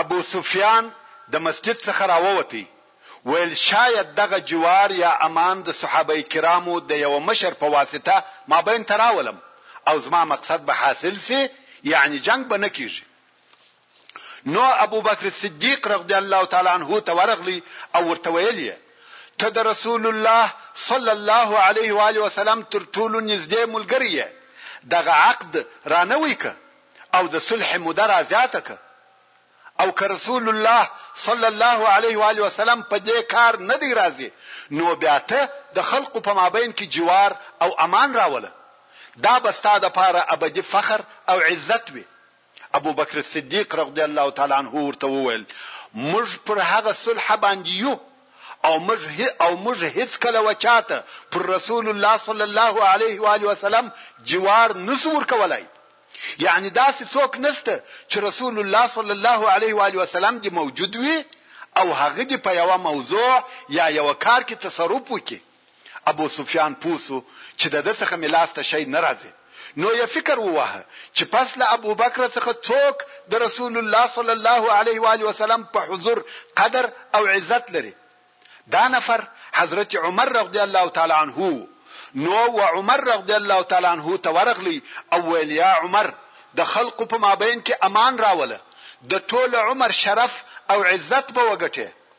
ابوسفیان د مسجد څخه راووتی، ویل، شاید دغه جوار یا امان د صحابه کرامو د یوه مشر په واسطه مابین ته راولم او زما مقصد به حاصل شي، یعنې جنګ به نه کېږي. نو ابوبکر صدیق رضی الله تعالی عنه ته ورغلی او ورته ویل یې، ته د رسول الله صلی الله علیه و آله وسلم تر ټولو نږدې ملګری یې، دغه عقد رانوی که او د صلح موده رازیاته که. او که رسول الله صلی الله علیه و آله وسلم په دې کار نه دی راضي، نو بیا ته د خلقو په مابین کې جوار او امان راوله، دا به ستا لپاره ابدي فخر او عزت وي. ابوبکر صدیق رضی الله تعالی عنه ورته وویل، موږ پر هغه صلح باندې یو او موږ او موږ هیڅکله وچاته پر رسول الله صلی الله علیه و آله وسلم جوار نشو ورکولای یعنی داسې څوک نشته چې رسول الله صلی الله علیه و آله وسلم دې موجود وي او هغه دې په یوه موضوع یا یوه کار کې تصرف وکړي ابو سفیان پوه سو چي دده څخه مي لاس ته شی نه راځي نو یې فکر وواهه چي پس له ابوبکره څخه څوک د رسول الله صلی الله علیه وآله وسلم په حضور قدر او عزت لري دا نفر حضرت عمر رضی الله تعالی عنه وو نو و عمر رضی الله تعالی عنه ته ورغلی او ویل یا عمر د خلقو په مابین کي امان راوله د ټول عمر شرف او عزت به وګټې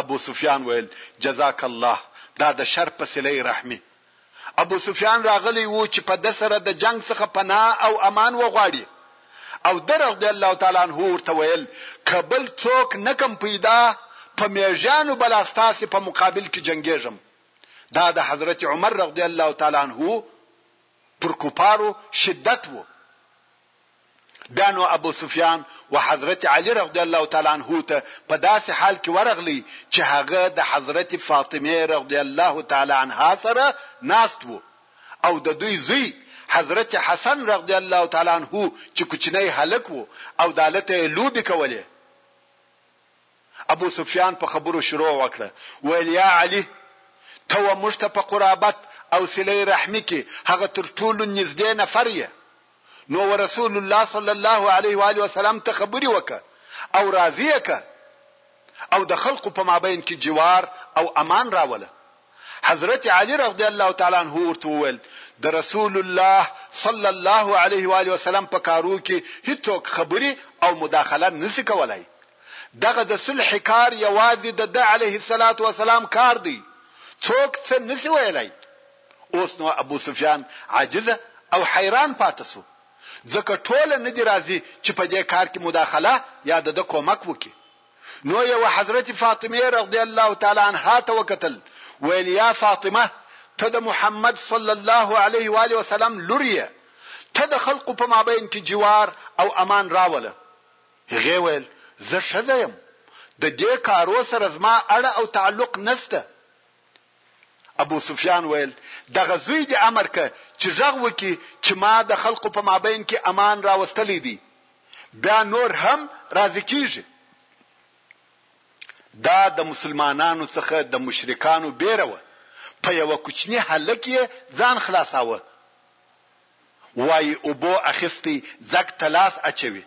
ابو سفیان ویل، جزاک الله، دا د شر په صله رحمي. ابو سفیان راغلی وو چې په ده سره د جنګ څخه پناه او امان وغواړي او ده رضی الله تعالی عنه ورته ویل، که بل څوک نه کړم پیدا، په مېږیانو به لا ستاسې په مقابل کې جنګېږم. دا د حضرت عمر رضی الله تعالی عنه پر کفارو شدت وو. بیا نو ابو سفیان و حضرت علی رضی الله تعالی عنه ته په داسې حال کې ورغلی چې هغه د حضرت فاطمې رضی الله تعالی عنها سره ناست وو او د دوی زوی حضرت حسن رضی الله تعالی عنه چې کوچنی هلک وو او د هلته یې لوبې کولې ابو سفیان په خبرو شروع وکړه ویل یا علی ته و موږ ته په قرابت او صله رحمی کې هغه تر ټولو نږدې نفر یې نو ورسول الله صلی الله علیه و آله وسلم ته خبرې وکه او راضي یې که او د خلقو په مابین کې جوار او امان راوله حضرت علی رضی الله تعالی عنہ ورته وویل د رسول الله صلی الله علیه و علیه وسلم په کارو کې هیڅوک خبري او مداخله نسی کولای دغه د صلح کار یوازې د د علیه الصلاۃ والسلام کار دی څوک څه نسی ویلای اوس نو ابو سفیان عاجز او حیران پاته شو، ځکه ټوله نه دي راضي چې په دې کار کې مداخله یا د ده کومک وکړي. نو یې و حضرت فاطمې رضی الله تعالی عنها ته وکتل، ویل یا فاطمه! ته د محمد صلی الله علیه وآله وسلم لور یې، ته د خلقو په مابین کې جوار او امان راوله. هغې ویل، زه ښځه یم، د دې کارو سره زما اړه او تعلق نشته. ابوسفیان ویل، دغه زوی دې امر که چې ږغ وکړي چې ما د خلقو په مابین کې امان راوستلی دی، بیا نور هم راضي کیږي. دا د مسلمانانو څخه د مشرکانو بیره وه، په یوه کوچني هلک یې ځان خلاصاوه. وايي اوبو اخیستی ځګ ته لاس اچوي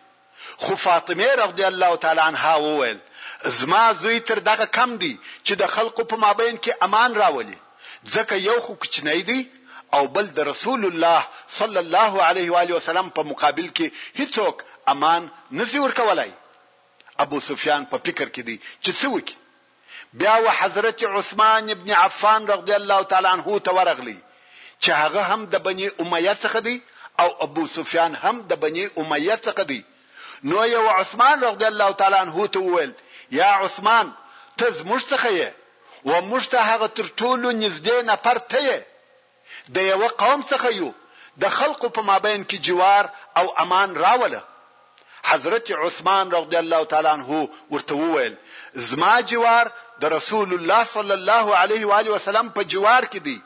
خو فاطمې رضی الله تعالی عنها وویل، زما زوی تر دغه کم دی چې د خلقو په مابین کې امان راولي ځکه یو خو کوچنی دی او بل د رسول الله صلی الله علیه وآله وسلم په مقابل کې هیڅوک امان نشي ورکولای. ابوسفیان په فکر کې دی چې څه وکړي؟ بیا و حضرت عثمان ابن عفان رضی الله تعالی عنه ته ورغلی چې هغه هم د بنی امیه څخه دی او ابو سفیان هم د بنی امیه څخه دی نو یې و عثمان رضی الله تعالی عنه ته وویل یا عثمان ته زموږ څخه یې و موږ ته هغه تر ټولو نږدې نفر ته یې د یوه قوم څخه یو د خلقو په مابین کې جوار او امان راوله. حضرت عثمان رضی الله تعالی عنه ورته وویل، زما جوار د رسول الله صلی الله علیه وآله وسلم په جوار کې دی،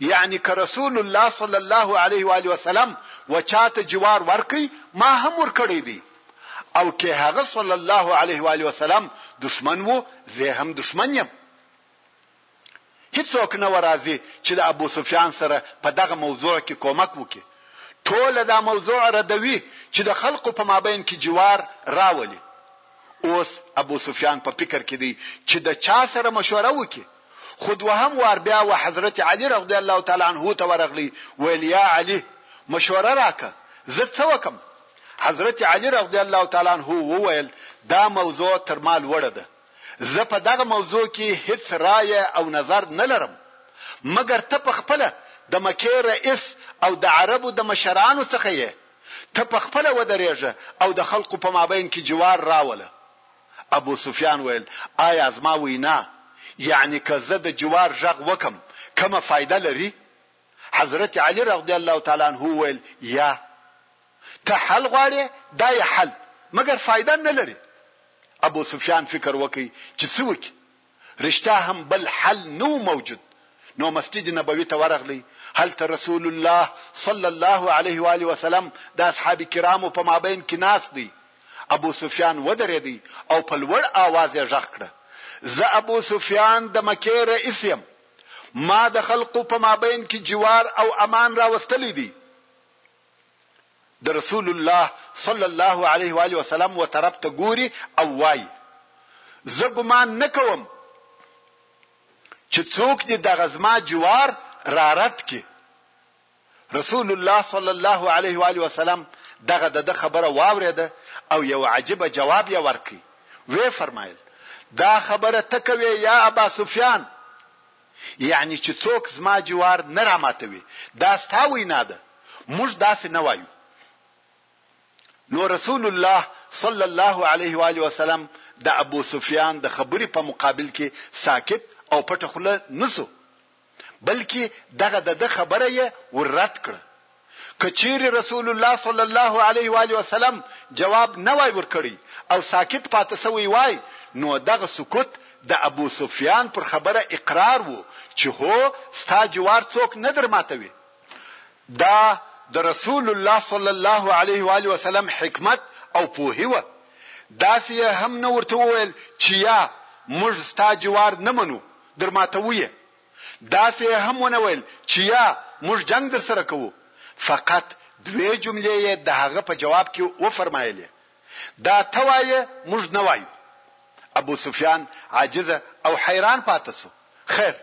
یعنی که رسول الله صلی الله علیه وآله وسلم و چاته جوار ورکړي ما هم ورکړی دی او که هغه صلی الله علیه وآله وسلم دښمن وو زه هم دښمن یم. هیڅوک نه وه راضي چې د ابو سفیان سره په دغه موضوع کې کومک وکړي، ټوله دا موضوع ردوي چې د خلقو په مابین کې جوار راولي، اوس ابو سفیان په فکر کې دی چې د چا سره مشوره وکړي، خو دوهم وار بیا و حضرت علی رضی الله تعالی عنه ته ورغلی ویل یا علی مشوره راکه زه څه وکم؟ حضرت علی رضی الله تعالی عنه وویل دا موضوع تر ما لوړه ده، زه په دغه موضوع کې هیڅ رایه او نظر نه لرم مګر ته په خپله د مکې رئیس او د عربو د مشرانو څخه یې ته په خپله ودرېږه او د خلقو په مابین کې جوار راوله ابو سفیان ویل آیا زما وینا یعنی که زه د جوار ږغ وکم کومه فایده لري؟ حضرت علی رضی الله تعالی عنه وویل، یا ته حل غواړې دا یې حل مګر فایده نه لري. ابو سفیان فکر وکړ چې څه وکړي، رښتیا هم بل حل نه و موجود نو مسجد نبوي ته ورغلی، هلته رسول الله صلی الله علیه و آله وسلم د اصحاب کرامو په مابین کې ناست دی. ابو سفیان ودرېد او په لوړ آواز یې غږ کړ، زه ابو سفیان د مکې رئیس یم. ما د خلقو په مابین کې جوار او امان راوستلی دی د رسول الله صلی الله علیه و علیه وسلم و طرف ته ګوري او وای زه ګمان نکوم چې څوک دې د غزما جوار را رد کی رسول الله صلی الله علیه و آله وسلم دغه د ده خبره واورېده او یو عجیبه جواب یې ورکړ. ویې فرمایل، دا خبره ته کوې یا ابا سفیان؟ یعنې چې څوک زما جوار نه راماتوي، دا ستا وینا ده، موږ داسې نه وایو. نو رسول الله صلی الله علیه و آله وسلم د ابو سفیان د خبرې په مقابل کې ساکت او پټه خوله نه شو. بلکې دغه دده خبره یې ور رد کړه. که چیرې رسول الله صلی الله علیه و آله وسلم جواب نه وای ورکړی او ساکت پاتې شوی وای نو دغه سکوت د ابوسفیان پر خبره اقرار و چې هو ستا جوار څوک نه درماتوي. دا د رسول الله صلی الله علیه و آله وسلم حکمت او پوهي وه. داسې یې هم نه ورته وویل چې یا موږ ستا جوار نه منو درماتوو یې داسې یې هم ونه ویل چې یا موږ جنګ درسره کوو فقط دوې جملې یې د هغه په جواب کې وفرمایلې دا ته وایې موږ نه وایو ابو سفیان عاجز او حیران پاته شو خیر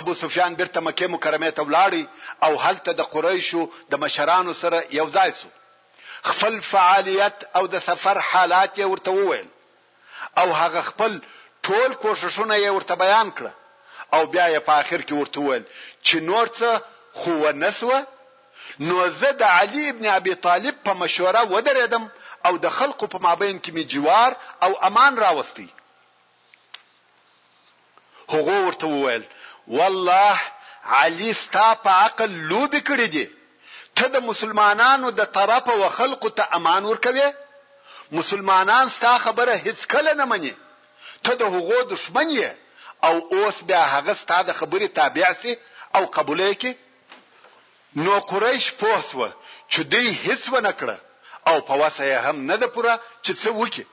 ابو سفیان بیرته مکې مکرمې ته ولاړی او هلته د قریشو د مشرانو سره یو ځای شو خپل فعالیت او د سفر حالات یې ورته وویل او هغه خپل ټول کوښښونه یې ورته بیان کړه او بیا یې په اخر کې ورته وویل چې نور څه خو و نه شوه نو زه د علي ابن ابي طالب په مشوره ودرېدم او د خلقو په مابین کې مې جوار او امان راوستی. هغو ورته وویل، والله علي ستا په عقل لوبې کړې دي، ته د مسلمانانو د طرفه و خلقو ته امان ورکوې؟ مسلمانان ستا خبره هیڅکله نه مني، ته د هغو دښمن یې او اوس بیا هغه ستا د خبرې تابع شي او قبوله یې کړي؟ نو قریش پوه شوه چې دوی هیڅ ونه کړه او په وسه یې هم نه ده پوره چې څه وکړي.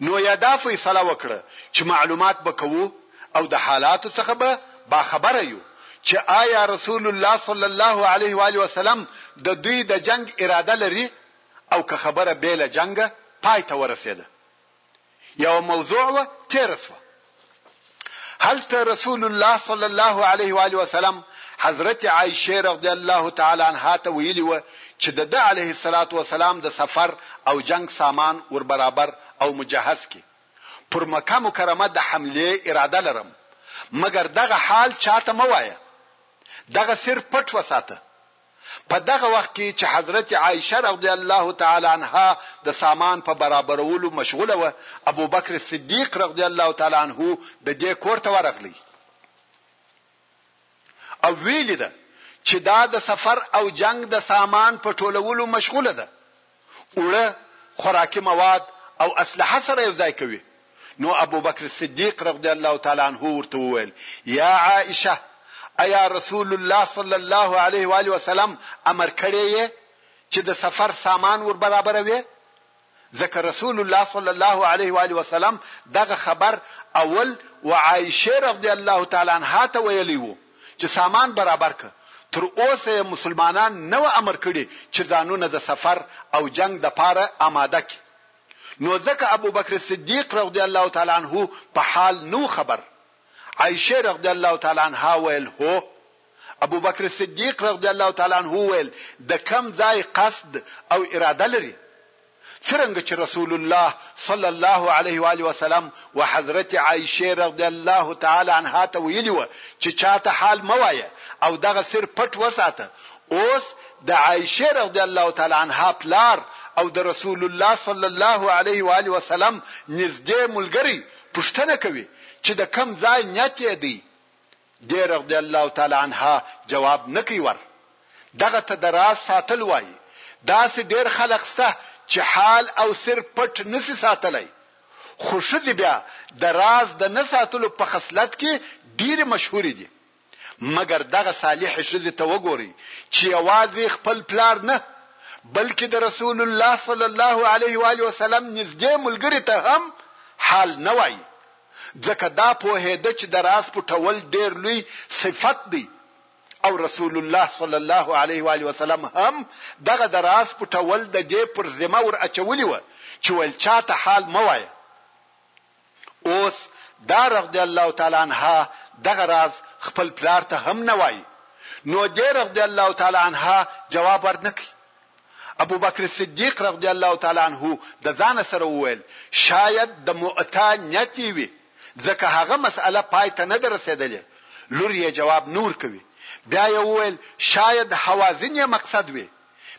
نو يا دا فيصله وکړه چې معلومات به کوو او د حالاتو څخه به باخبره يو چې آيا رسول الله صلی الله عليه وآله وسلم د دوی د جنګ اراده لري او که خبره بې له جنګه پای ته ورسېده. يوه موضوع وه تېره شوه. هلته رسول الله صلی الله علیه و آله وسلم حضرت عائشه رضی الله تعالی عنها ته ویلی و چې د ده علیه الصلاة والسلام د سفر او جنګ سامان ور برابر او مجهز کړي پر مکه مکرمه د حمله اراده لرم مګر دغه حال چاته مه وایه دغه سر پټ وساته په دغه وخت کې چې حضرت عائشه رضی الله تعالی عنها د سامان په برابرولو مشغوله وه، ابوبکر صدیق رضی الله تعالی عنه د دې کور ته ورغلی او ویې لیده چې دا د سفر او جنګ د سامان په ټولولو مشغوله ده. اوړه، خوراکي مواد او اسلحه سره یو ځای کوي، نو ابوبکر صدیق رضی الله تعالی عنه ورته وویل، یا عائشه! ایا رسول الله صلی الله علیه و آله وسلم امر کړی یې چې د سفر سامان ور برابروې؟ ځکه رسول الله صلی الله علیه و آله وسلم دغه خبر اول وعائشې رضی الله تعالی عنها ته ویلی وو. چې سامان برابر کړه، تر اوسه یې مسلمانان نه وه امر کړي چې ځانونه د سفر او جنګ دپاره اماده کړي، نو ځکه ابوبکر صدیق رضی الله تعالی عنه په حال نه و خبر، عائشې رضی الله تعالی عنها ویل، هو! ابوبکر صدیق رضی الله تعالی عنه ویل، د کوم ځای قصد او اراده لري؟ څرنګه چې رسول الله صلی الله علیه و آله وسلم و حضرت عائشې رضی الله تعالی عنها ته ویلي وه چې چاته حال مه وایه او دغه سر پټ وساته اوس د عائشې رضی الله تعالی عنها پلار او د رسول الله صلی الله علیه و آله وسلم نږدې ملګری پوښتنه کوي چې د کم ځای نیت یې دی دې رضی الله تعالی عنها جواب نه کوي ور دغه ته د راز ساتل وايي داسې ډېر خلق شته چې حال او سر پټ نه شي ساتلی خو ښځې بیا د راز د نه ساتلو په خصلت کې ډېرې مشهورې دي مګر دغه صالحې ښځې ته وګورئ چې یوازې خپل پلار نه بلکې د رسول الله صلی الله علیه و علیه وسلم نږدې ملګري ته هم حال نه وایي ځکه دا پوهېده چې د راز پټول ډېر لوی صفت دی او رسول الله صلی الله علیه و آله وسلم هم دغه د راز پټول د دې پر ذمه ور اچولي وه چې ویل چاته حال مه وایه اوس دا رضی الله تعالی عنها دغه راز خپل پلار ته هم نه وایي نو دې رضی الله تعالی عنها جواب ورنکړي ابوبکر صدیق رضی الله تعالی عنه د ځانه سره وویل، شاید د مؤته نیت یې وي، ځکه هغه مسئله پای ته نه ده رسېدلې، لور یې جواب نه ورکوي. بیا یې وویل، شاید هوازن یې مقصد وي،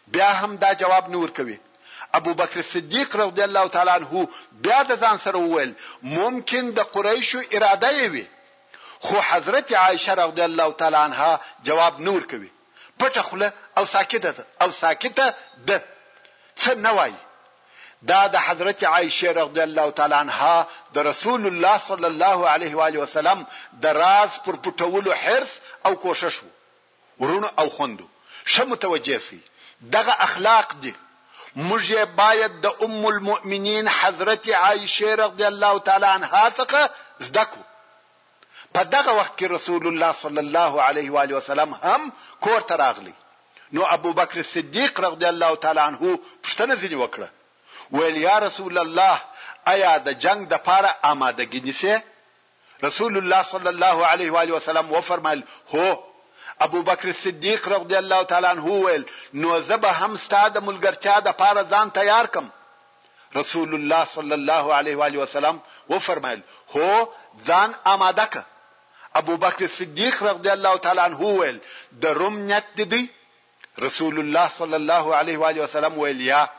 بیا هم دا جواب نه ورکوي. ابوبکر صدیق رضی الله تعالی عنه بیا د ځان سره وویل، ممکن د قریشو اراده یې وي، خو حضرت عائشه رضی الله تعالی عنها جواب نه ورکوي. پټه خوله او ساکته ده او ساکته ده څه نه وایي دا د حضرت عائشه رضی الله تعالی عنها د رسول الله صلی الله علیه و علیه وسلم د راز پر پټولو حرس او کوشش وو ورونو او خوندو ښه متوجه سي دغه اخلاق دي موږ باید د ام المؤمنین حضرت عائشه رضی الله تعالی عنها څخه زده کو په دغه وخت کې رسول الله صلی الله علیه و آله وسلم هم کور ته راغلی نو ابوبکر صدیق رضی الله تعالی عنه پوښتنه ځینې وکړه ویل یا رسول الله ایا د جنگ د پاره آمادګی نیسې رسول الله صلی الله علیه و آله وسلم و فرمایل هو ابوبکر صدیق رضی الله تعالی عنه ویل نو زه به هم ستاسو د ملګرتیا د پاره ځان تیار کم رسول الله صلی الله علیه و آله وسلم وفرمایل، هو ځان آماده که. ابوبکر صدیق رضی الله تعالی عنه وویل، د روم نیت دې دی؟ رسول الله صلی الله علیه و آله وسلم ویل، یا.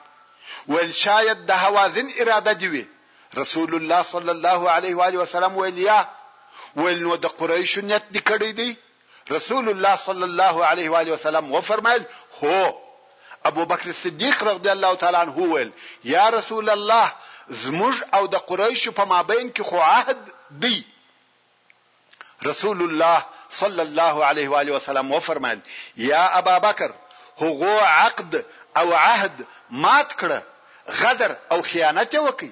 ویل، شاید د هوازن اراده دې وي؟ رسول الله صلی الله علیه و آله وسلم ویل، یا. ویل، نو د قریشو نیت دې کړی دی؟ رسول الله صلی الله علیه و آله وسلم وفرمایل، هو، ابوبکر صدیق رضی الله تعالی عنه وویل، یا رسول الله زموږ او د قریشو په مابین کې خو عهد دی، رسول الله صلی الله علیه و آله وسلم وفرمایل، یا ابابکر هغو عقد او عهد مات کړه، غدر او خیانت یې وکړ.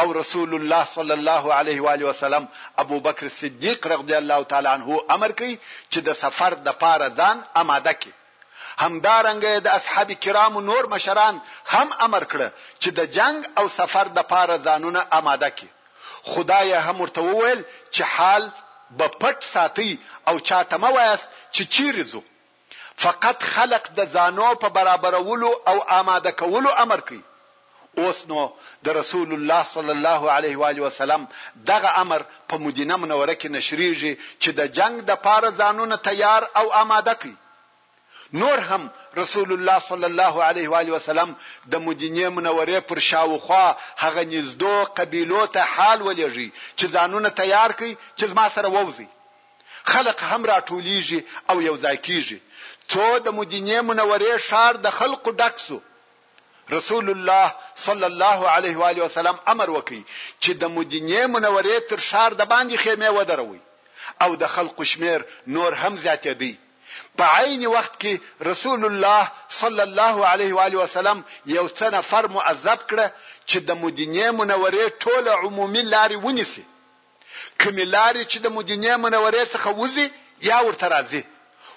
او رسول الله صلی الله علیه و آله وسلم ابوبکر صدیق رغدی الله تعالی عنه امر کړي چې د سفر د پاره ځان اماده کړي همدارنګه یې د اصحاب کرامو نور مشران هم امر کړه چې د جنګ او سفر د پاره ځانونه اماده کړي خدا یې هم ورته وویل چې حال به پټ ساتي او چاته مه وایاست چې چیرې ځو فقط خلق د ځانو په برابرولو او آماده کولو امر کوي، اوس نو د رسول الله صلی الله علیه و آله وسلم دغه امر په مدینه منوره کې نشریږي چې د جنګ د پاره ځانونه تیار او آماده کړئ. نور هم رسول الله صلی الله علیه و آله وسلم د مدینې منورې پر شاوخوا هغه نږدو قبیلو ته حال ولېږي چې ځانونه تیار کړئ چې زما سره ووځئ. خلق هم راټوليږي او يو ځای کيږي څو د مدينې منورې ښار د خلقو ډک شو رسول الله صلی الله علیه و آله وسلم امر وکړي چې د مدینې منورې تر ښار د باندې خیمه ودروي او د خلقو شمیر نور هم زیاتېدی په عین وخت کې رسول الله صلی الله علیه و علیه وسلم یو څه نفر معذب کړه چې د مدینه منورې ټوله عمومي لارې ونیسي کومې لارې چې د مدینې منورې څخه وځي یا ورته راځي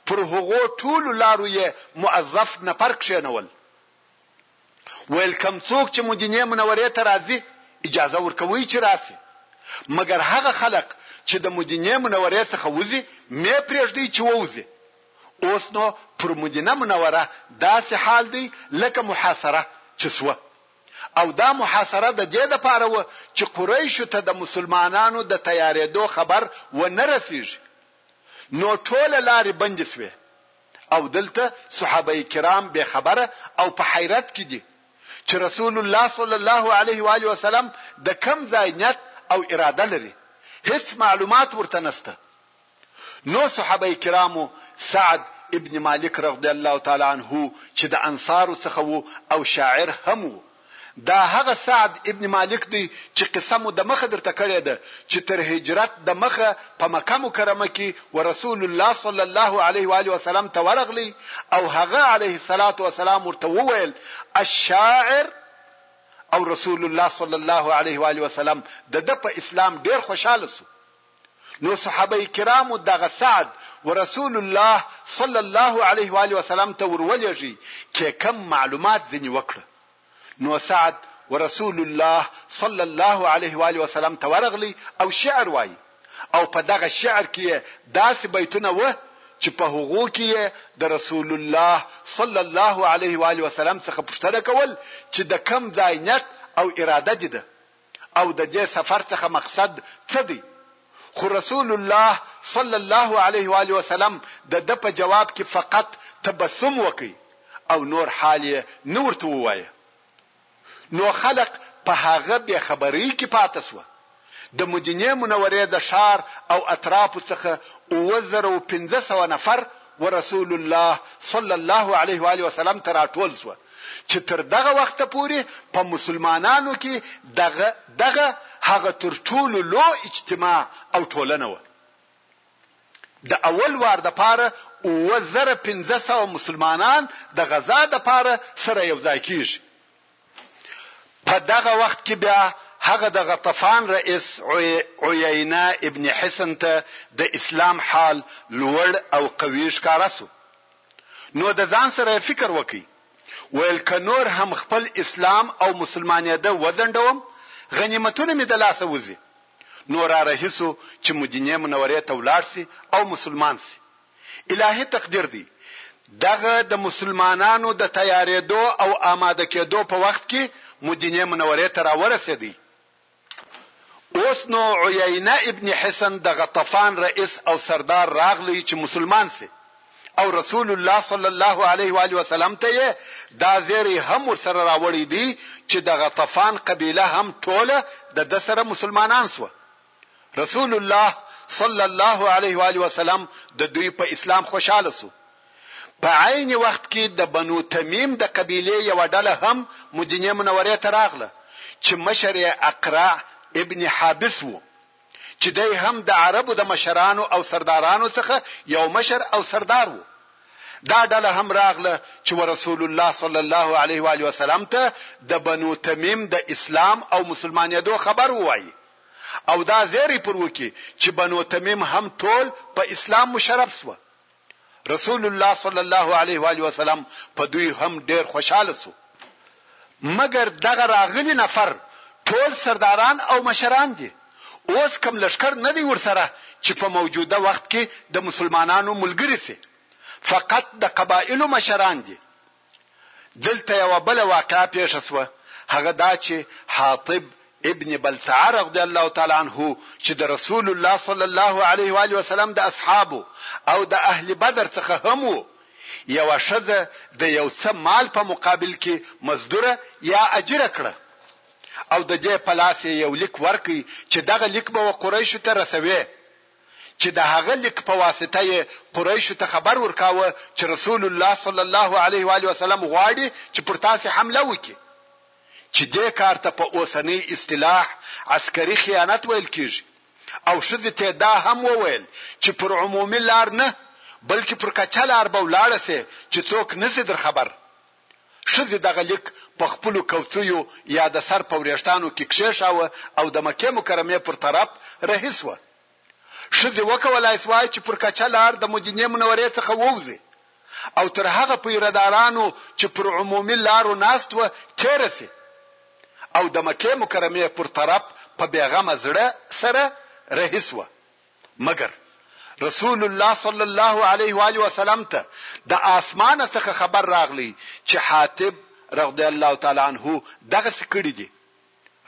پر هغو ټولو لارو یې موظف نفر کښېنول ویل کوم څوک چې مدینې منورې ته راځي اجازه ورکوئ چې راسي مګر هغه خلق چې د مدینې منورې څخه وځي مې پرېږدي چې ووځي اوس نو پر مدینه منوره داسې حال دی لکه محاصره چې سوه او دا محاصره د دې لپاره وه چې قریشو ته د مسلمانانو د تیارېدو خبر و نه رسېږي. نو ټوله لارې بندې شوې او دلته صحابه کرام بې خبره او په حیرت کې دي چې رسول الله صلی الله علیه و آله وسلم د کوم ځای نیت او اراده لري، هېڅ معلومات ورته نشته. نو صحابه کرامو سعد ابن مالک رغضی الله تعالی عنه چې د انصارو څخه وو او شاعر هم وو دا هغه سعد ابن مالک دی چې قصه مو دمخه درته کړې ده چې تر هجرت دمخه په مکه مکرمه کې ورسول الله صلی الله علیه و آله وسلم ته ورغلی او هغه علیه الصلاة والسلام ورته وویل الشاعر او رسول الله صلی الله علیه و آله وسلم د د په اسلام ډیر خوشاله سو نو صحابه کرامو دغه سعد ورسول الله صلی الله علیه و آله وسلم ته ورولېږی چې کوم معلومات ځنې وکړه نو سعد ورسول الله صلی الله علیه و آله وسلم ته ورغلی او شعر وایي او په دغه شعر کې یې داسې بیتونه و چې په هغو کې یې د رسول الله صلی الله علیه و آله وسلم څخه پوښتنه کول چې د کم ځای نیت او اراده دې ده او د دې سفر څخه مقصد څه دی؟ خو رسول الله صلی الله علیه و آله وسلم د ده په جواب کې فقط تبسم وکړ او نور حال یې نه ورته ووایه. نو خلق په هغه بې خبرۍ کې پاتې شوه. د مدینې منورې د ښار او اطرافو څخه اووه زره او پنځه سوه نفر ورسول الله صلی الله علیه وآله وسلم ته راټول شوه چې تر دغه وخته پورې په مسلمانانو کې دغه دغه هغه تر ټولو لو اجتماع او ټولنه وه. د اول وار د پاره اووه زره پنځه سوه مسلمانان د غزا د پاره سره یو ځای کیږي. په دغه وخت کې بیا هغه د غطفان رئیس عیینه ابن حصن ته د اسلام حال لوړ او قوي ښکاره شو، نو د ځان سره یې فکر وکړ، ویل که نور هم خپل اسلام او مسلمانېده وځنډوم، غنیمتونه مې د لاسه وځي، نو رارهي شو چې مدینې منورې ته ولاړ شي او مسلمان شي. الهي تقدير دی دغه د مسلمانانو د تياريدو او آماده کيدو په وخت کي مدينې منورې ته راورسيدی اوس نو عيينه ابن حسن د غطفان رئيس او سردار راغلی چي مسلمان سي او رسول الله صلی الله علیه و آله وسلم ته یې دا زیری هم ورسره راوړی دی چې د غطفان قبیله هم ټوله د د سره مسلمانان سو رسول الله صلی الله علیه و آله وسلم د دوی په اسلام خوشاله شو. په عین وخت کې د بنو تمیم د قبیلې یوه ډله هم مدینې منورې ته راغله چې مشر یې اقرع ابن حابس و چې دی هم د عربو د مشرانو او سردارانو څخه یو مشر او سردار و. دا ډله هم راغله چې ورسول الله صلی الله علیه و آله وسلم ته د بنو تمیم د اسلام او مسلمانېدو خبر ووایي. او دا زیری پر وکړي چې بنو تمیم هم ټول په اسلام مشرف شوه. رسول الله صلی الله علیه وآله وسلم په دوی هم ډیر خوشحاله شو. مګر دغه راغلي نفر ټول سرداران او مشران دي، اوس کوم لښکر نه دی ورسره چې په موجوده وخت کې د مسلمانانو ملګري شي، فقط د قبایلو مشران دي. دلته یوه بله واقعه پېښه شوه، هغه دا چې حاطب ابن بلتعه رضی الله تعالی عنه چې د رسول الله صلی الله علیه و آله وسلم د اصحابو او د اهل بدر څخه هم و، یوه ښځه د یو څه مال په مقابل کې مزدوره یا اجیره کړه او د دې په لاس یې یو لیک ورکړ چې دغه لیک به و قریشو ته رسوي. چې د هغه لیک په واسطه یې قریشو ته خبر ورکاوه چې رسول الله صلی الله علیه و آله وسلم غواړي چې پر تاسې حمله وکړي چې دې کار ته په اوسنۍ اصطلاح عسکري خیانت ویل کیږي او ښځې ته دا هم وویل چې پر عمومي لار نه بلکې پر کچه لار به ولاړه سي چې څوک نسی در خبر ښځې دغه لیک په خپلو کوڅیو یا د سر په وریښتانو کې کښېښاوه او د مکې مکرمې پر طرف رهي شوه. ښځې وکولای شوای چې پر کچه لار د مدینې منورې څخه ووځي او تر هغه پیره دارانو چې پر عمومي لارو ناست وه تېره شي او د مکې مکرمې پر طرف په بېغمه زړه سره رهي شوه. مګر رسول الله صلی الله علیه و آله وسلم ته د آسمانه څخه خبر راغلی چې حاطب رضی الله تعالی عنه دغسې کړي دي.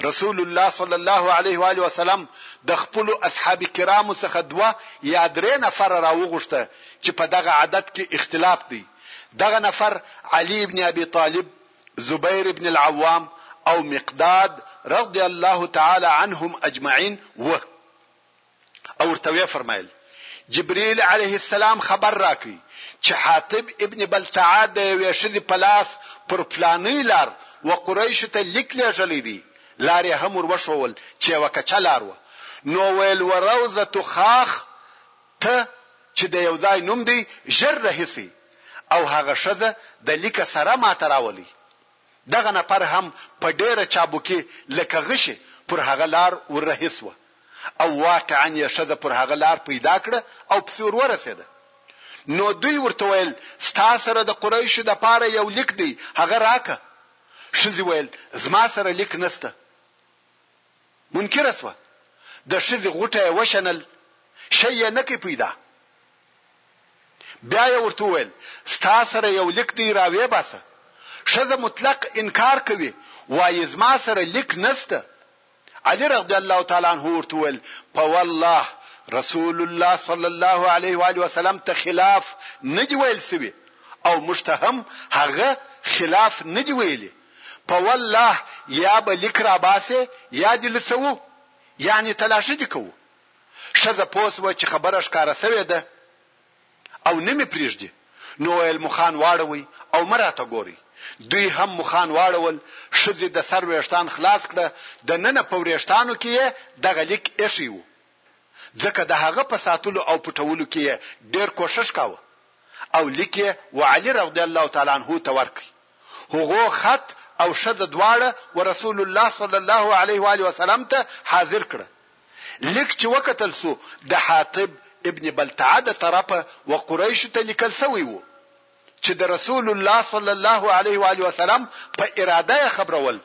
رسول الله صلی الله علیه و آله وسلم د خپلو اصحاب کرامو څخه دوه یا درې نفره راوغوښته چې په دغه عدد کې اختلاف دی. دغه نفر علی ابن ابي طالب، زبیر ابن العوام او مقداد رضی الله تعالی عنهم اجمعین وه. او ورته ویې فرمایل، جبریل علیه السلام خبر راکړ چې حاطب ابن بلتعه د یوې ښځې په لاس پر فلانۍ لار و قریشو ته لیک لېږلی دی، لار یې هم ور وښوول چې یوه کچه لار وه، نو ویل وروضة خاخ ته چې د یو ځای نوم دی ژر رهي شئ او هغه ښځه د لیکه سره ماته راولئ. دغه نفر هم په ډېره چابکي لکه غشی پر هغه لار ور رهي شو. او واقعا یې ښځه پر هغه لار پیدا کړه او پسې ور ورسېده. نو دوی ورته ویل، ستا سره د قریشو لپاره یو لیک دی، هغه راکړه. ښځې ویل، زما سره لیک نشته. منکره شوه. د ښځې غوټه یې وشنل، شی یې نه کړ پیدا. بیا یې ورته وویل، ستا سره یو لیک دی، را ویې باسه. ښځه مطلق انکار کوي، وایي، زما سره لیک نشته. علی رضی الله تعالی عنه ورته وویل په والله رسول الله صلی الله علیه و آله وسلم ته خلاف نه دی ویل سوی او موږ ته هم هغه خلاف نه دی ویلی په والله یا به لیک راباسې یا دې لڅوو یعنې تلاشي دې کوو ښځه پوه شوه چې خبره ښکاره سوې ده او نه مې پرېږدي نو ویل مخان واړوئ او مه راته ګورئ. دوی هم مخان واړول، ښځې د سر وېښتان خلاص کړه، د ننه په ورېښتانو کې یې دغه لیک اېښی و، ځکه د هغه په ساتلو او پټولو کې یې ډېر کوښښ کاوه او لیک یې وعلي رضی الله تعالی عنه ته ورکړ. هغو خط او ښځه دواړه و رسول الله صلی الله علیه و آله وسلم ته حاضر کړه. لیک چې وکتل شو د حاطب ابن بلتعه د طرفه و قریشو ته لیکل شوی و چې د رسول الله صلی الله علیه و آله وسلم په اراده یې خبرول.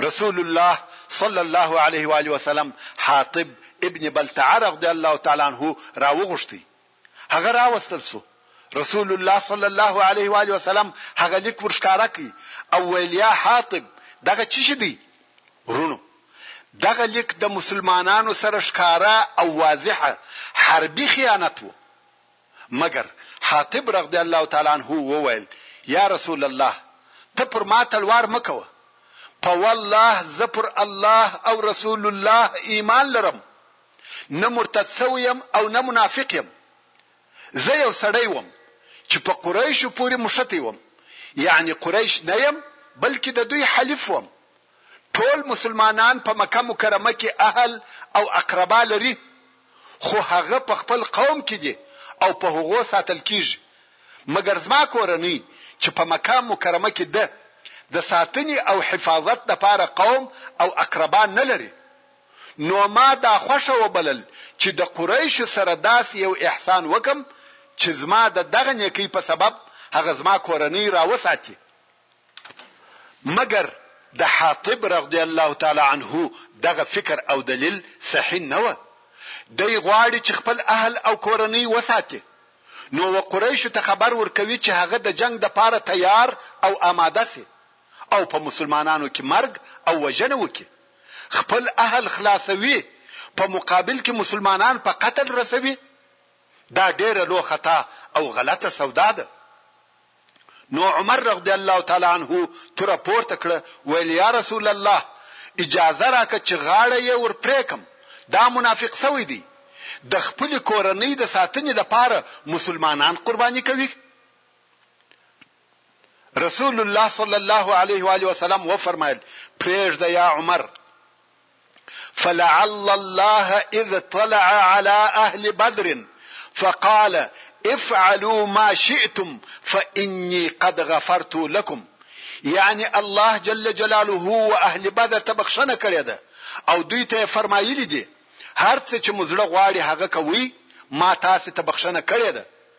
رسول الله صلی الله علیه و آله وسلم حاطب ابن بلتعه رضی الله تعالی عنه راوغوښتی. هغه راوستل شو. رسول الله صلی الله علیه وآله وسلم هغه لیک ورښکاره کړ او ویل، یا حاطب! دغه څه شي دی؟ وروڼو! دغه لیک د مسلمانانو سره ښکاره او واضح حربي خیانت و. مګر حاطب رضی الله تعالی عنه وویل، یا رسول الله! ته پر ما تلوار مه کوه. په والله زه پر الله او رسول الله ایمان لرم. نه مرتد شوی یم او نه منافق یم، زه یو سړی وم چې په قریشو پورې مښتی وم، یعنې قریش نه یم بلکې د دوی حلیف وم، ټول مسلمانان په مکه مکرمه کې اهل او اقربا لري، خو هغه په خپل قوم کې دي او په هغو ساتل کېږي، مګر زما کورنۍ چې په مکه مکرمه کې ده، د ساتنې او حفاظت لپاره قوم او اقربا نه لري. نو ما دا خوښه وبلل چې د قريشو سره داسې يو احسان وکړم چې زما د دغه نيکۍ په سبب هغه زما کورنۍ راوساتي، مګر د حاطب رغضی الله تعالی عنه دغه فکر او دليل صحيح نه وه، دی غواړي چې خپل اهل او کورنۍ وساتي، نو و قريشو ته خبر ورکوي چې هغه د جنګ دپاره تيار او آماده شي او په مسلمانانو کې مرګ او وژنه وکړي، خپل اهل خلاصوي په مقابل کې مسلمانان په قتل رسوي دا ډیره لو خطا او غلطه سودا ده نو عمر رضی الله تعالی عنه تر پورته کړه ویل یا رسول الله اجازه راکه چې غاړه یې ور پریکم دا منافق سوی دی د خپل کورنۍ د ساتنې لپاره مسلمانان قرباني کوي رسول الله صلی الله علیه و آله وسلم وفرمایل پرېږده یا عمر فلعل الله اذ طلع على اهل بدر فقال افعلوا ما شئتم فاني قد غفرت لكم یعنی الله جل جلاله او اهل بدر ته بخښنه کړې ده او دوی ته فرمایلی دي هر څه چې مزړه غواړي هغه کوي ما تاسو ته بخښنه کړې ده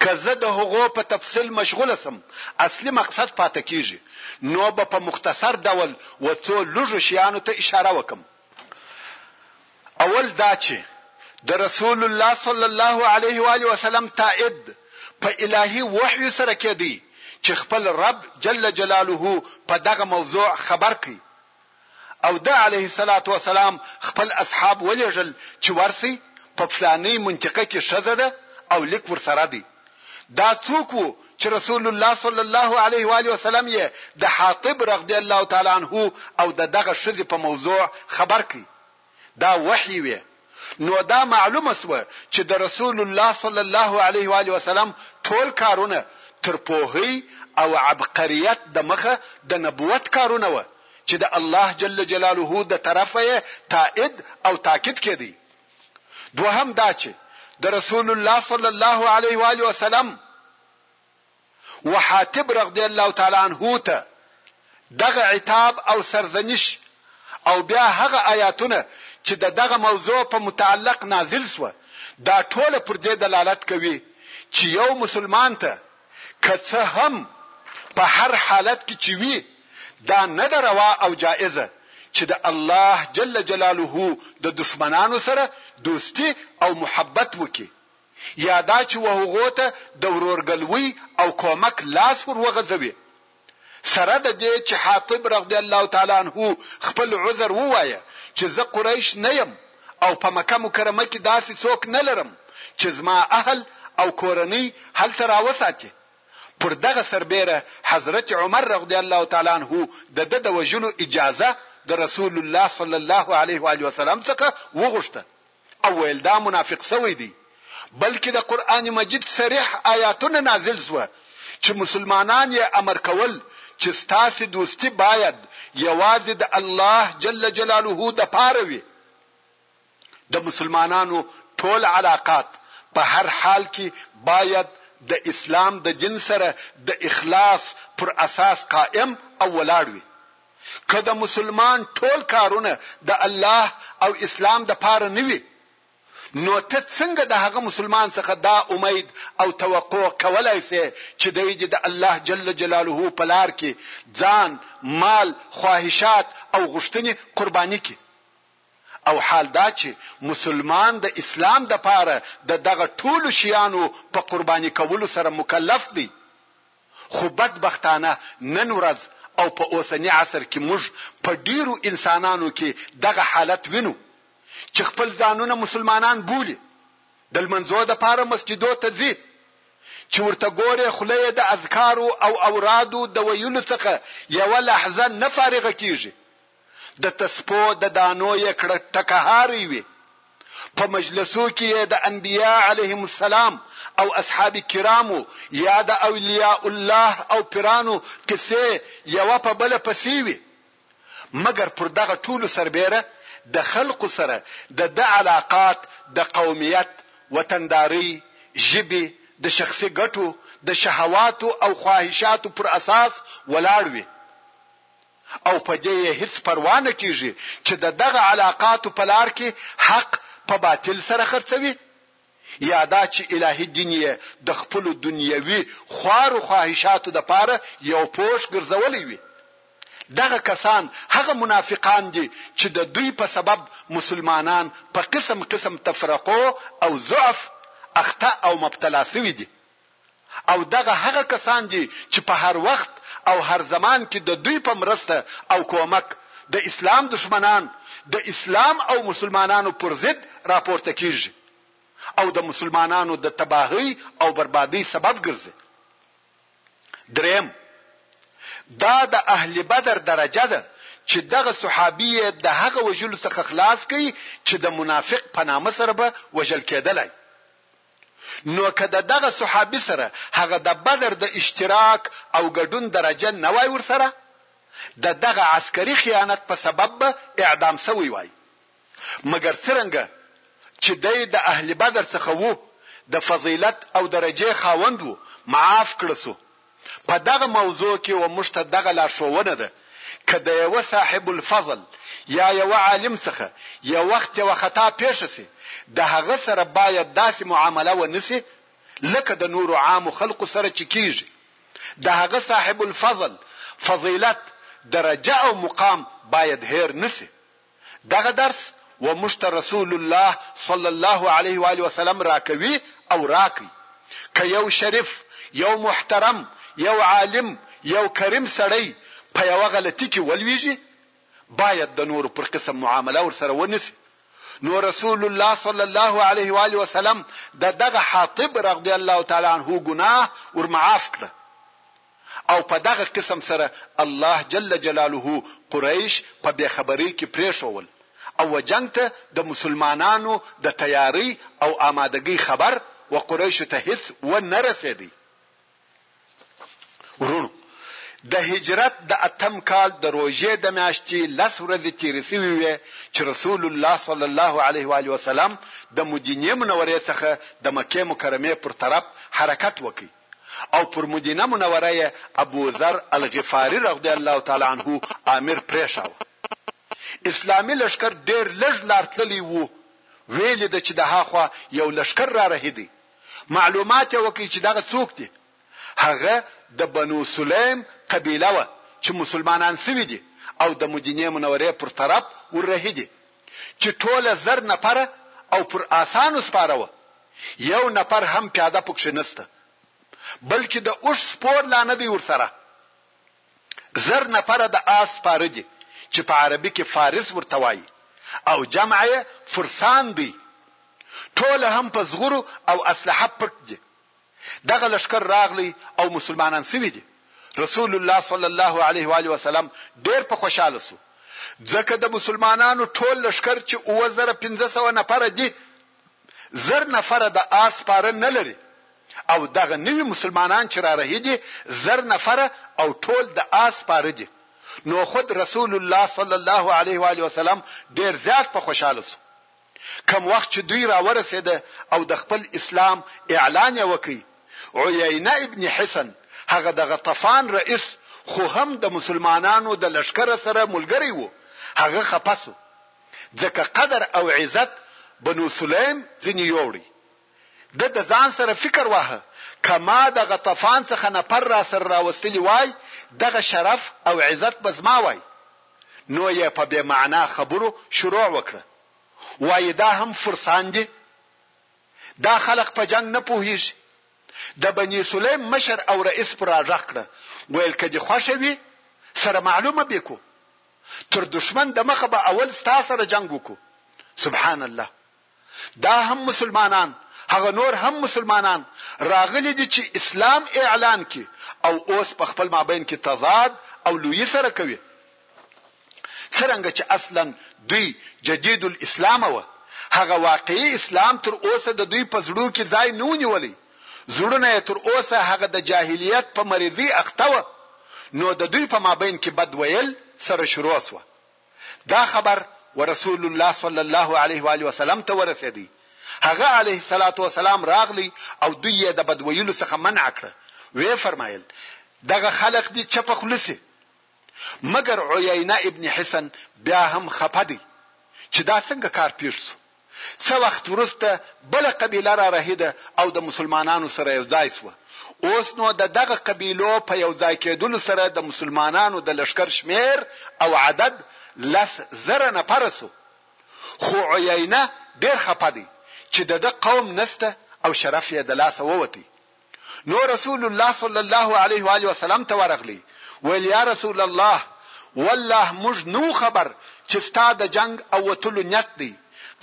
که زه د هغو په تفصیل مشغوله شم، اصلي مقصد پاته کېږي، نو به په مختصر ډول و څو لږو شیانو ته اشاره وکړم. اول دا چې د رسول الله صلی الله علیه وآله وسلم تائید په الهي وحیو سره کېدی چې خپل رب جل جلاله په دغه موضوع خبر کړ، او ده عليه الصلاة والسلام خپل اصحاب ولېږل چې ورسئ په فلانۍ منطقه کې ښځه ده او ليک ورسره دی. دا څوک وو چې رسول الله صلی الله عليه واله وسلم يې د حاطب رغدی الله تعالی عنه او د دغه ښځې په موضوع خبر کړ؟ دا وحی وې نو دا معلومه شوه چې د رسول الله صلی الله علیه وآله وسلم ټول کارونه تر پوهۍ او عبقریت د مخه د نبوت کارونه وه چې د الله جل جلاله د طرفه یې تائید او تاکید کېدی. دوهم دا چې د رسول الله صلی الله علیه وآله وسلم. وحاطب رضی الله تعالی عنه ته دغه عتاب او سرزنش او بیا هغه آیاتونه چې د دغه موضوع په متعلق نازل شوه دا ټوله پر دې دلالت کوي چې یو مسلمان ته که څه هم په هر حالت کې چې وي دا نه ده روا او جائزه چې د الله جل جلاله د دشمنانو سره دوستي او محبت وکړي یا دا چې وهغو ته د ورورګلوۍ او کومک لاس ور وغځوي، سره د دې چې حاطب رضی الله تعالی عنه خپل عذر ووایه چې زه قریش نه یم او په مکه مکرمه کې داسې څوک نه لرم چې زما اهل او کورنۍ هلته راوساتي، پر دغه سربېره حضرت عمر رضی الله تعالی عنه د ده د وژلو اجازه د رسول الله صلی الله علیه وآله وسلم څخه وغوښته. او ویل دا منافق سوی دی بلکه د قرآن مجید صریح آیاتونه نازل سوه چه مسلمانان یې امر کول چه ستاسې دوستي باید یوازې د الله جل جلاله دپاره وي د مسلمانانو ټول علاقات په هر حال کې باید د اسلام د دین سره د اخلاص پر اساس قائم او ولاړ وي که د مسلمان ټول کارونه د الله او اسلام د پاره نه وي نو ته څنګه د هغه مسلمان څخه دا امید او توقع کولای سې چې دی دې د الله جل جلاله په لار کې ځان، مال، خواهشات او غوښتنې قرباني کړي؟ او حال دا چې مسلمان د اسلام د پاره د دغه ټولو شیانو په قرباني کولو سره مکلف دی. خو بد بختانه نن ورځ او په اوسني عصر کې موږ په ډېرو انسانانو کې دغه حالت وینو چې خپل ځانونه مسلمانان بولي، د لمنځو لپاره مسجدو ته ځي، چې ورته ګورې خوله یې د اذکارو او اورادو د ویلو څخه یوه لحظه نه فارغه کېږي. د تسپو د دانو يې کړه ټکهاری وي، په مجلسو کې يې د انبياء عليهم السلام او اصحاب کرامو يا د اولياء الله او پيرانو قصې يوه په بله پسې وي، مګر پر دغه ټولو سربېره د خلقو سره د ده علاقات د قوميت، وطندارۍ، ژبې، د شخصي ګټو، د شهواتو او خواهشاتو پر اساس ولاړ وي. او په دې یې هیڅ پروا نه کیږي چې د دغه علاقاتو په لار کې حق په باطل سره خرڅوي؟ یا دا چې الهي دین یې د خپلو دنیوي خوار و خواهشاتو لپاره یو پوښ ګرځولی وي؟ دغه کسان هغه منافقان دي چې د دوی په سبب مسلمانان په قسم قسم تفرقو او ضعف اخته او مبتلا شوي دي. او دغه هغه کسان دي چې په هر وخت او هر زمان کې د دوی په مرسته او کومک د اسلام دښمنان د اسلام او مسلمانانو پر ضد راپورته کیږي او د مسلمانانو د تباهۍ او بربادۍ سبب ګرځي. دریم، دا د اهل بدر درجه ده چې دغه صحابي یې د هغه وژلو څخه خلاص کړ چې د منافق په نامه سره به وژل کیدلای. نو که د دغه صحابي سره هغه د بدر د اشتراک او ګډون درجه نه وای ورسره، د دغه عسکري خیانت په سبب به اعدام شوی وای. مګر څرنګه چې دی د اهل بدر څخه وو، د فضیلت او درجې خاوند وو، معاف کړه شو په دغه موضوع کې و موږ ته دغه لارښوونه ده، که د یوه صاحب الفضل یا یوه عالم څخه یو وخت یوه خطا پېښه شي، د هغه سره باید داسې معامله و نه شي لکه د نورو عامو خلقو سره چې کېږي. د هغه صاحب الفضل، فضیلت، درجه او مقام باید هېر نه شي. دغه درس و موږ ته رسول الله صلی الله علیه و آله وسلم راکوي او راکړي که یو شریف، یو محترم، یو عالم، یو کریم سړی په یوه غلطي کې ولویږي باید د نورو پر قسم معامله ورسره ونشي نو رسول الله صلی الله علیه و آله وسلم د دغه حاطب رضی الله تعالی عنه ګناه ورمعاف کړه او په دغه قسم سره الله جل جلاله قریش په بې خبرۍ کې پرېښوول او و جنګ ته د مسلمانانو د تیارۍ او آمادګۍ خبر و قریشو ته هیڅ و نه رسېدی. وروڼو! د هجرت د اتم کال د روژې د میاشتې لس ورځې تېرې شوې وې چې رسول الله صلی الله علیه و آله وسلم د مدینې منورې څخه د مکې مکرمې پر طرف حرکت وکړ. او پر مدینه منوره یې ابوذر الغفاري رضی الله تعالی عنه آمر پرېښاوه. اسلامي لښکر ډېر لږ لار تللی وو، ویې لیده چې دهاخوا یو لښکر رارهي دی، معلومات یې وکړ چې دغه څوک دي؟ هغه د بنو سلیم قبیله وه چې مسلمانان شوي دي او د مدینې منورې پر طرف وررهي دي. چی ټوله زر نفره او پر آسانو سپاره وه یو نفر هم پیاده پکښې نسته بلکه د اوښ سپور لا نه دی ورسره زر نفره د آس سپاره دي چی په عربی کې فارس ورته وایی او جمع یې فرسان دی ټوله هم په زغرو او اسلحه پټ دي دغه لښکر راغلی او مسلمانان شوي دي، رسول الله صلی الله علیه و آله وسلم ډېر په خوشاله شو، ځکه د مسلمانانو ټول لښکر چې اووه زره پنځه سوه نفره دي، زر نفره د آس سپاره نه لري او دغه نوي مسلمانان چې رارهي دي زر نفره او ټول د آس سپاره دي، نو خود رسول الله صلی الله علیه و آله وسلم ډېر زیات په خوشاله شو. کوم وخت چې دوی راورسېده او د خپل اسلام اعلان یې وکړ، عیینه ابن حصن، هغه د غطفان رئیس خو هم د مسلمانانو د لښکر سره ملګری و، هغه خپه شو، ځکه قدر او عزت بنو سلیم ځینې یووړ، ده د ځان سره فکر واهه، که ما د غطفان څخه نفر راسره راوستلي وای، دغه شرف او عزت به زما وای. نو يې په بې معنا خبرو شروع وکړه، وايي دا هم فرسان دي؟ دا خلق په جنګ نه پوهېږي؟ د بني سليم مشر او رئيس پر راږغ کړه، ويل که دې خوښه وي سره معلومه بې کو، تر دښمن دمخه به اول ستا سره جنګ وکو. سبحان الله! دا هم مسلمانان هغه نور هم مسلمانان راغلي دي چي اسلام اعلان کړي او اوس په خپل مابين کي تضاد او لويي سره کوي څرنګه چي اصلا دوی جديد الاسلام وه هغه واقعي اسلام تر اوسه د دوی په زړو کي ځای نه و نيولی زړونه يې تر اوسه هغه د جاهليت په مريضي اخته وه نو د دوی په مابين کي بد ويل سره شروع سوه دا خبر ورسول الله صلی الله علیه و آله وسلم ته ورسېدی، هغه علیه الصلوة والسلام راغلی او دوی یې د بد ویلو څخه منع کړه، ویې فرمایل، دغه خلق دې چپه خوله شي. مګر عیینه ابن حصن بیا هم خپه دی چې دا څنګه کار پېښ شو؟ څه وخت وروسته بله قبیله را رهیده او د مسلمانانو سره یو ځای شوه. اوس نو د دغه قبیلو په یو ځای کېدلو سره د مسلمانانو د لښکر شمېر او عدد لس زره نفره شو. خو عیینه ډېر خپه دی چې د ده قوم نشته او شرف یې د لاسه ووتی. نو رسول الله صلی الله علیه و آله وسلم ته ورغلی ویل یا رسول الله والله موږ نو خبر چې ستا د جنګ او وتلو نیت دی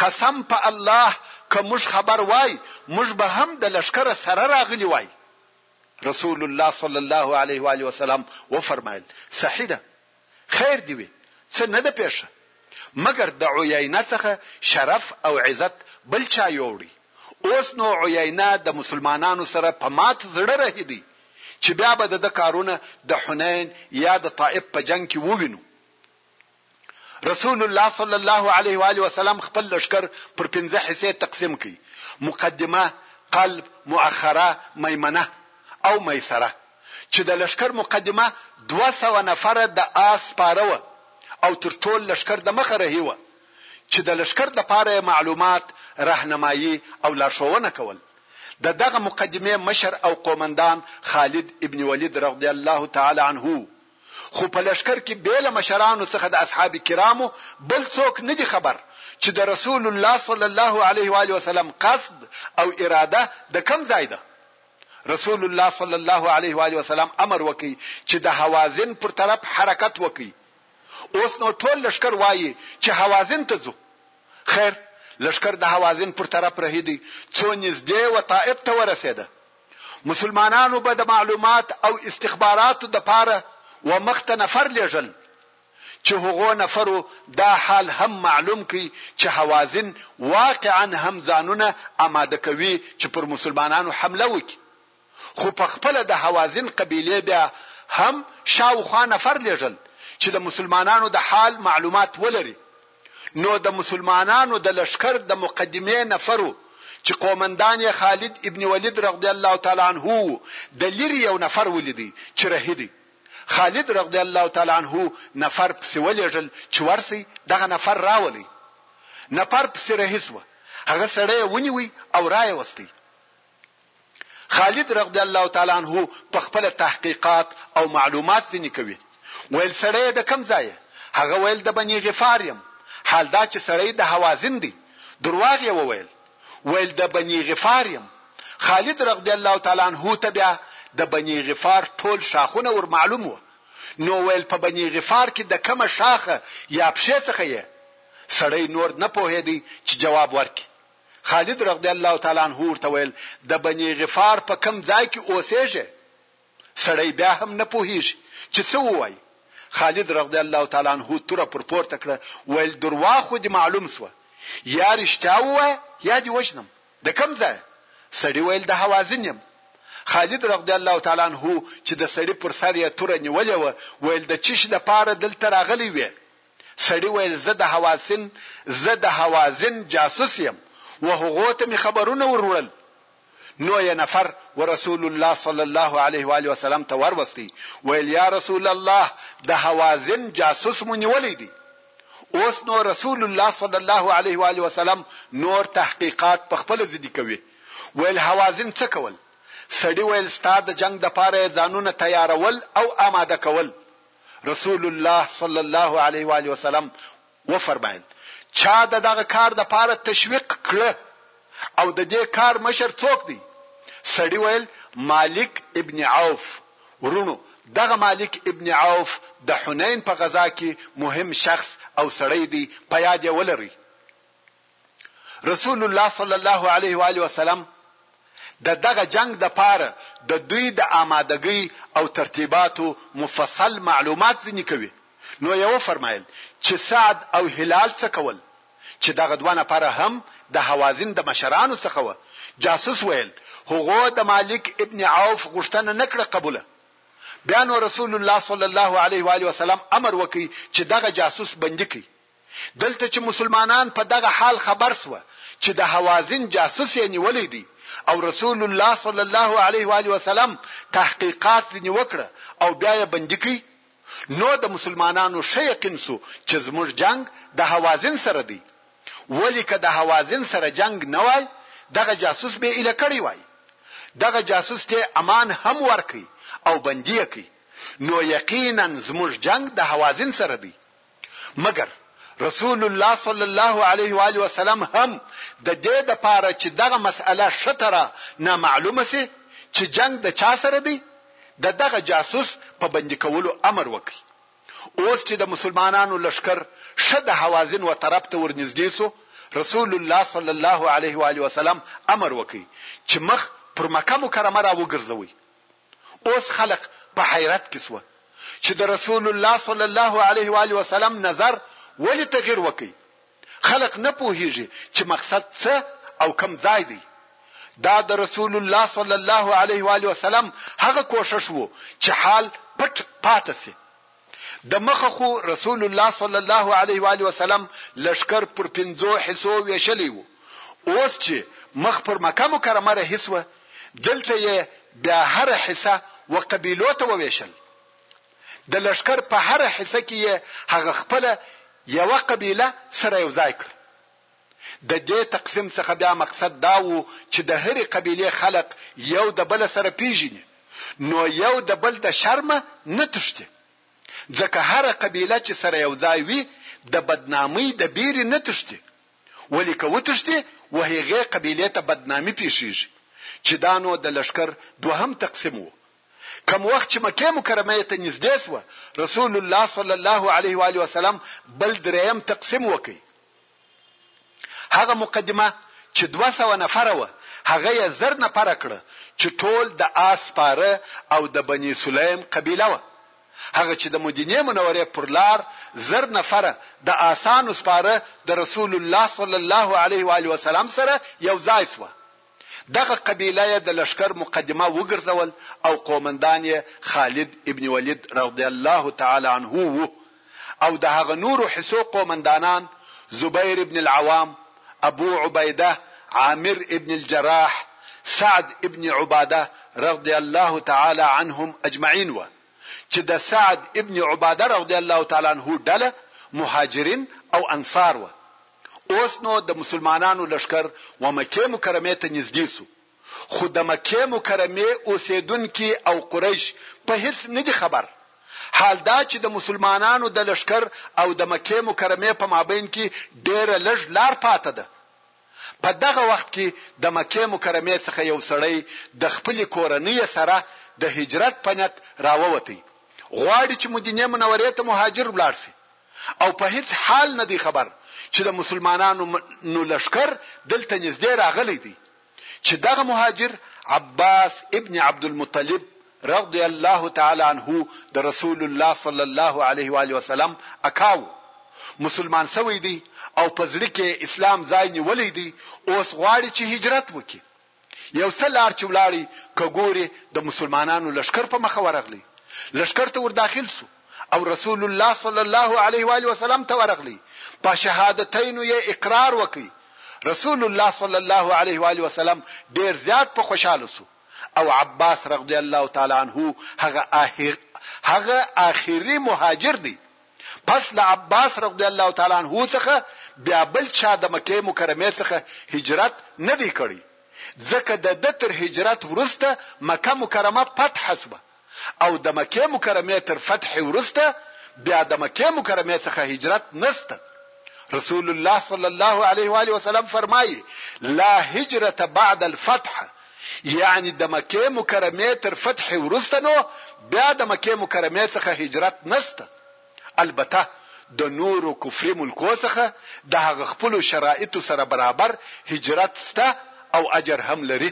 قسم په الله که موږ خبر وای موږ به هم د لشکره سره راغلی وای رسول الله صلی الله علیه و آله وسلم و فرمایل صحیح ده خیر دې وي څه نه ده پېښه مګر د عیینه څخه شرف او عزت بل چا یوړی اوس نو عیینه د مسلمانانو سره په مات زړه رهي دی چې بیا به د ده کارونه د حنین یا د طائف په جنګ کې ووینو رسول الله صلی الله علیه و آله وسلم خپل لشکر پر پنځه حصے تقسیم کړي مقدمه قلب مؤخره میمنه او میسره چې د لښکر مقدمه دوه سوه نفره د آس سپاره وه او تر ټول لښکر د مخه رهي وه چې د لښکر لپاره یې معلومات، رهنمايي او لارښوونه کول. د دغه مقدمې مشر او قومندان خالد ابن ولید رضی الله تعالی عنه وو، خو په لښکر کې بې له مشرانو څخه د اصحاب کرامو بل څوک نه دي خبر چې د رسول الله صلی الله علیه وآله وسلم قصد او اراده د کوم ځای ده. رسول الله صلی الله علیه و آله وسلم امر وکړ چې د هوازن پر طرف حرکت وکړي. اوس نو ټول لښکر وايي چې هوازن ته ځو. خیر لښکر د هوازن پر طرف رهیدی څو نږدې و طائف ته ورسېده. مسلمانانو به د معلومات او استخباراتو دپاره و مخته نفر لېږل. چې هغو نفرو دا حال هم معلوم کړ چې هوازن واقعا هم ځانونه اماده کوي چې پر مسلمانانو حمله وکړي خو په خپله د هوازن قبیلې بیا هم شاوخوا نفر لېږل چې د مسلمانانو د حال معلومات ولري نو د مسلمانانو د لشکر د مقدمې نفرو چې قومندان یې خالد ابن ولید رضی الله تعالی عنه وو د لرې یو نفر ولیدی چې رهي دی خالد رضی الله تعالی عنه نفر پسې ولېږل چې ورسئ دغه نفر راولئ. نفر پسې رهي شو، هغه سړی یې ونیو او را یې وست. خالد رضی الله تعالی عنه په خپله تحقیقات او معلومات ځینې کوي، ویل سړی یې د کوم ځای یې؟ هغه ویل د بني غفار یم، حال دا چې سړی د هوازن دی، درواغ یې وویل. ویل د بنی غفار یم، خالد رغضی الله تعالی عنه ته بیا د بنی غفار ټول ښاخونه ور معلوم وه نو ویل په بنی غفار کې د کومه ښاخه یا پښې څخه یې؟ سړی نور نه پوهیدی چې جواب ورکړي، خالد رغضی الله تعالی عنه ورته ویل د بنی غفار په کوم ځای کې اوسیږې؟ سړی بیا هم نه پوهیږي چې څه ووایي. خالد رضی الله تعالی عنه توره پر پورته کړه ویل درواغ خو دې معلوم شوه یا رښتیا ووایه یا دې وژنم. د کوم ځایه؟ سړي ویل د هوازن یم. خالد رضی الله تعالی عنه چې د سړي پر سر یې توره نیولې وه ویل د چه شي لپاره دلته راغلی وې؟ سړي ویل زه د هوازن زه د هوازن جاسوس یم و هغو ته مې خبرونه وروړل. نو یې نفر ورسول الله صلی الله علیه و آله وسلم ته وروست، ویل یا رسول الله د هوازن جاسوس مو نیولی دی. اوس نو رسول الله صلی الله علیه و آله وسلم نور تحقیقات په خپله ځني کوي. ویل هوازن څه کول؟ سړي ویل ستا د جنګ د پاره یې ځانونه تیارول او آماده کول. رسول الله صلی الله علیه و آله وسلم وفرمايل، چا د دغه کار دپاره تشويق کړه او د دې کار مشر څوک دی؟ سړي ويل، مالک ابن عوف، وروڼو! دغه مالک ابن عوف د حنين په غزا کې مهم شخص او سړی دی، په ياد يې ولرئ. رسول الله صلی الله علیه و آله وسلم د دغه جنګ د پاره د دوی د آمادګۍ او ترتیباتو مفصل معلومات ځینې کوي نو یې وفرمایل چې سعد او هلال څه کول چې دغه دوه نفره هم د حوازن د مشرانو څخه وه جاسوس ویل هغو د مالک ابن عوف غوښتنه نه کړه قبوله بیا نو رسول الله صلی الله علیه و آله وسلم امر وکړي چې دغه جاسوس بندي کړي دلته چې مسلمانان په دغه حال خبر شوه چې د هوازن جاسوس یې نیولی دی او رسول الله صلی الله علیه و آله وسلم تحقیقات ځنې وکړه او بیا یې بندي کړي نو د مسلمانانو ښه یقین سو چې زموږ جنگ د هوازن سره دی ولی که د هوازن سره جنگ نه وای دغه جاسوس به اله کړی وای دغه جاسوس ته امان هم ورکي او بندي کوي نو یقینا زموږ جنگ د هوازن سره دی مګر رسول الله صلی الله علیه و آله وسلم هم د دې د پاره چې دغه مسئله ښه ترا نا معلومه شي چې جنګ د چا سره دی د دغه جاسوس په بندي کولو امر وکړ. اوس چې د مسلمانانو لښکر ښه د حوازن و طرف ته ور نږدې شو رسول الله صلی الله علیه و آله وسلم امر وکړ چې مخ پر مکه مکرمه را وګرځوئ. اوس خلق په حيرت کې شوه چې د رسول الله صلی الله علیه و آله وسلم نظر ولې تغير وکړ، خلق نه پوهېږي چې مقصد څه او کوم ځای دی، دا د رسول الله صلی الله علیه و آله وسلم هغه کوښښ و چې حال پټ پاتې شي. د مخه خو رسول الله صلی الله علیه وآله وسلم لښکر پر پنځو حصو وېشلی وو، اوس چې مخ پر مکه مکرمه رهي شوه، دلته یې بیا هره حصه و قبیلو ته ووېشل. د لښکر په هره حصه کې یې هغه خپله یوه قبیله سره یو ځای کړه. د دې تقسیم څخه بیا مقصد دا وو چې د هرې قبیلې خلق یو د بله سره پیژني نو یو د بل د شرمه نه تښتي ځکه هره قبیله چې سره یو ځای وي د بدنامۍ د بیرې نه تښتي ولې که وتښتي وهغې قبیلې ته بدنامي پیښیږي چې دا نو د لښکر دوهم تقسیم وو کم وخت چې مکې مکرمې ته نږدې شوه رسول الله صلی الله علیه و آله وسلم بل دریم تقسیم وکړ هغه مقدمه چې دوه سوه نفره وه هغه یې زر نفره کړه چې ټول د آس سپاره او د بني سلیم قبیله وه. هغه چې د مدینې منورې پر لار زر نفره د آسانو سپاره د رسول الله صلی الله علیه وآله وسلم سره یو ځای شوه. دغه قبیله یې د لښکر مقدمه وګرځول او قومندان یې خالد ابن ولید رضی الله تعالی عنه و او د هغه نورو حصو قومندانان زبیر ابن العوام، ابو عبیده، عامر ابن الجراح، سعد ابن عباده رضی الله تعالی عنهم اجمعین وه چې د سعد ابن عباده رضی الله تعالی عنه ډله مهاجرین او انصار وه اوس نو د مسلمانانو لښکر ومکې مکرمې ته نږدې شو خو د مکې مکرمې اوسېدونکي او قريش په هېڅ نه دي خبر حال دا چې د مسلمانانو د لښکر او د مکې مکرمې په مابين کې ډېره لږ لار پاته ده په دغه وخت کې د مکې مکرمې څخه يو سړی د خپلې کورنۍ سره د هجرت په نيت راووتی غواړي چې مدينې منورې ته مهاجر ولاړ شي او په هیڅ حال نه دی خبر چې د مسلمانانو نو لښکر دلته نږدې راغلی دی چې دغه مهاجر عباس ابن عبدالمطلب رضی الله تعالی عنه د رسول الله صلی الله علیه و آله وسلم اکا و مسلمان شوی دی او په زړه کې اسلام ځای نیولی دی اوس غواړي چې هجرت وکړي یو څه لار چې ولاړی که ګورې د مسلمانانو لښکر په مخه ورغلی، لښکر ته ورداخل شو او رسول الله صلی الله علیه و آله وسلم ته ورغلی، په شهادتینو یې اقرار وکړ، رسول الله صلی الله علیه و آله وسلم ډېر زیات په خوشاله شو او عباس رضی الله تعالی عنه هغه هغه اخري مهاجر دی، پس له عباس رضی الله تعالی عنه څخه بیا بل چا د مکې مکرمې څخه هجرت نه دی کړی، ځکه د ده تر هجرت وروسته مکه مکرمه فتح شوه او د مکې مکرمې تر فتحې وروسته بیا د مکې مکرمې څخه هجرت نشته. رسول الله صلی الله علیه و آله وسلم فرمایي لا هجرت بعد الفتح یعنی د مکه مکرمه تر فتح ورسته نو بیا د مکه مکرمه څخه هجرت نسته البته د نورو کفري ملکو څخه د هغه خپل شرایطو سره برابر هجرت سته او اجر هم لري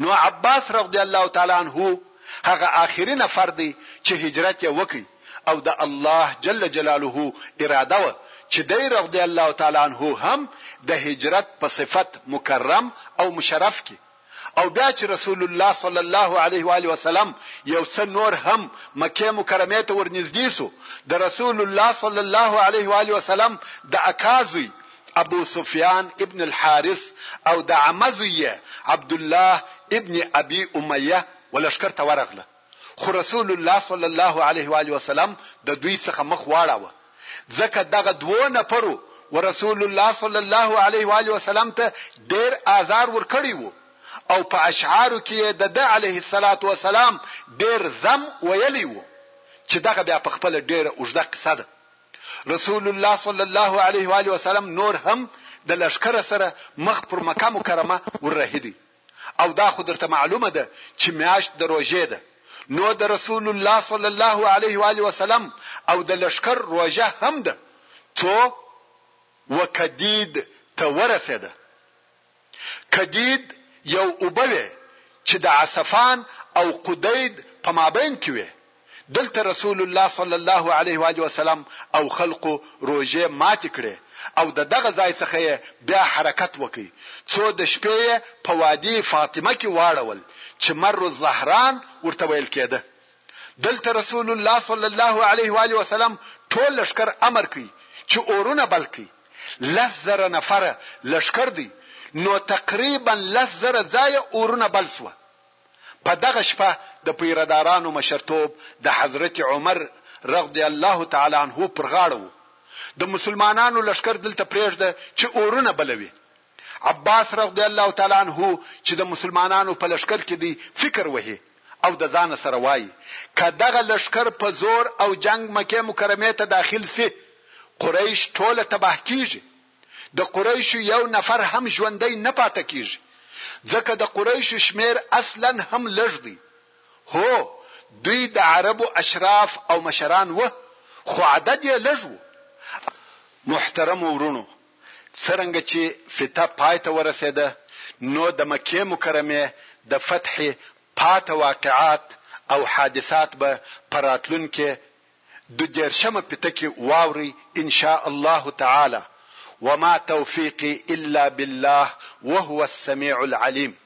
نو عباس رضی الله تعالی عنه هغه آخري نفر دی چې هجرت یې وکړ او د الله جل جلاله اراده وه چې دی رضی الله تعالی عنه هم د هجرت په صفت مکرم او مشرف کړي او بیا چې رسول الله صلی الله علیه و آله وسلم یو څه نور هم مکه مکرمه ته ورنږدې شو د رسول الله صلی الله علیه و آله وسلم د اکا زوی ابو سفیان ابن الحارث او د عمه زوی یې عبدالله ابن ابي امیه و لښکر ته ورغله، خو رسول الله صلی الله علیه و آله وسلم د دوی څخه مخ واړاوه، ځکه دغه دوو نفرو و رسول الله صلی الله علیه و آله وسلم ته ډېر آزار ورکړی و او په اشعارو کې یې د ده علیه الصلوة والسلام ډېر ذم ویلی و، چې دغه بیا په خپله ډېره اوږده قصه ده. رسول الله صلی الله علیه و آله وسلم نور هم د لښکر سره مخ پر مکه مکرمه ور رهیدی او دا خو درته معلومه ده چې میاشت د روژې ده نو د رسول الله صلی الله علیه و آله وسلم او د لښکر روژه هم ده څو وکدید ته ورسېده کدید یو اوبه وې چې د عصفان او قدید په مابین کې وې، دلته رسول الله صلی الله علیه وآله وسلم او خلقو روژې ماتې کړې او د دغه ځای څخه یې بیا حرکت وکړ څو د شپې یې په وادي فاطمه کې واړول چې مر الظهران ورته ویل کیده. دلته رسول الله صلی الله علیه و آله وسلم ټول لشکر امر کوي چې اورونه بل کړي لس زره نفره لشکر دی نو تقریبا لس زره ځای اورونه بل سوه په دغه شپه د پیردارانو مشرتوب د حضرت عمر رضی الله تعالی عنه پر غاړه وو د مسلمانانو لشکر دلته پرېږده چې اورونه بلوي عباس رضی الله تعالی عنه چې د مسلمانانو په لښکر کې دی فکر وهي او د ځانه سره وايي، که دغه لښکر په زور او جنګ مکې مکرمې ته داخل شي، قریش ټوله تباه کېږي. د قریشو یو نفر هم ژوندی نه پاته کېږي، ځکه د قریشو شمېر اصلاً هم لږ دی. هو! دوی د عربو اشراف او مشران وه، خو عدد یې لږ و. محترمو وروڼو! څرنګه چې فتح پای ته ورسېده نو د مکې مکرمې د فتحې پاته واقعات او حادثات به په راتلونکې دو دېرشمه پته کې واورئ ان شاء الله تعالی وما توفیقی الا بالله وهو السمیع العلیم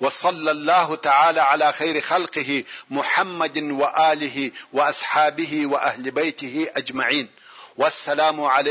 وصلی الله تعالی علی خیر خلقه محمد وآله واصحابه واهل بیته اجمعین والسلام علیکم